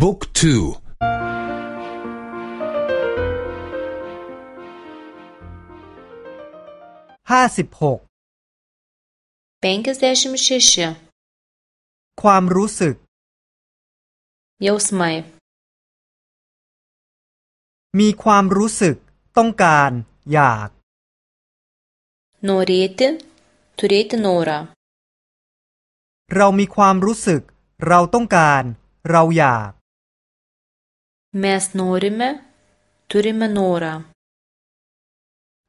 บุ๊กทูห้าสิบหกเปนกเซชมชิชความรู้สึกเยสัมมีความรู้สึกต้องการ อยากโนเรตทุเรตโนราเรามีความรู้สึก เราต้องการ เราอยาก Mes norime, turime norą.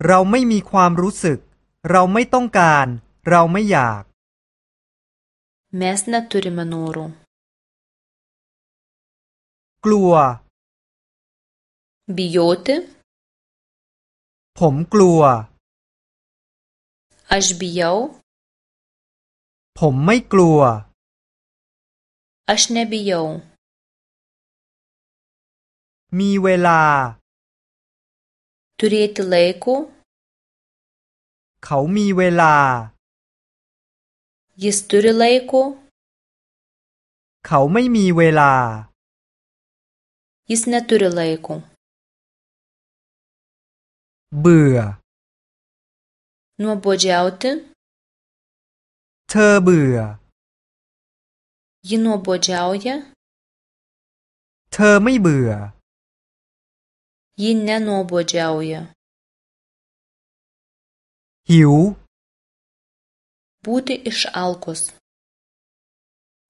เราไม่มีความรู้สึก เราไม่ต้องการ เราไม่อยาก Mes neturime norų. กลัว Bijoti. ผมกลัว Aš bijau. ผมไม่กลัว Aš nebijau. มีเวลาตุเรตเลกูเขามีเวลายิสตุเรเลกูเขาไม่มีเวลายิสเนตุเรเลกูเบื่อนัวบเจาวต์เธอเบื่อยินัวบเจ้าวยะเธอไม่เบื่อ ji nenuobodžiauja หิว būti išalkus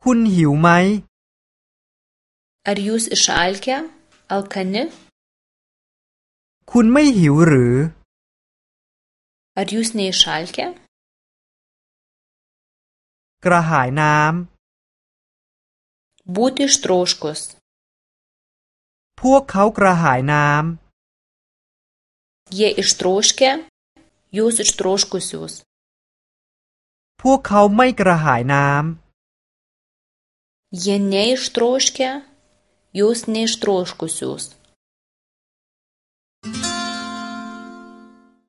คุณหิวไหม ar jūs išalkę alkani คุณไม่หิวหรือ ar jūs neišalkę กระหายน้ำ būti ištroškus พวกเขากระหายน้ำ Jie ištroškę, jūs ištroškusios. พวกเขาไม่กระหายน้ำ Jie neištroškę, jūs neištroškusios.